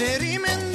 Serime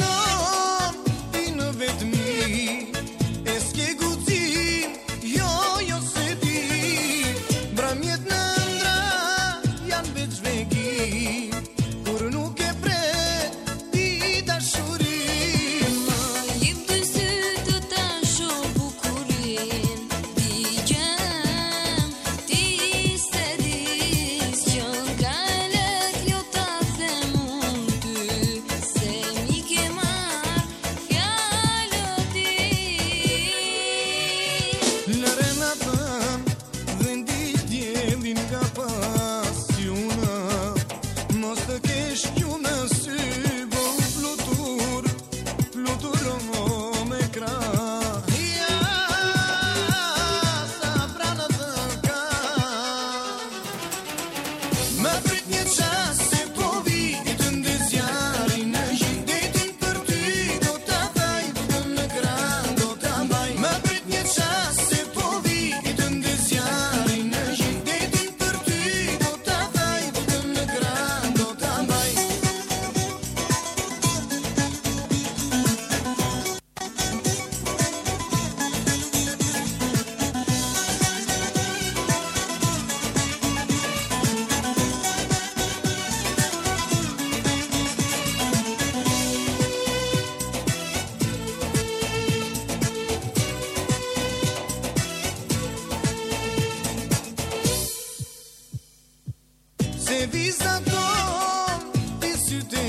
vizat ton Ti sytë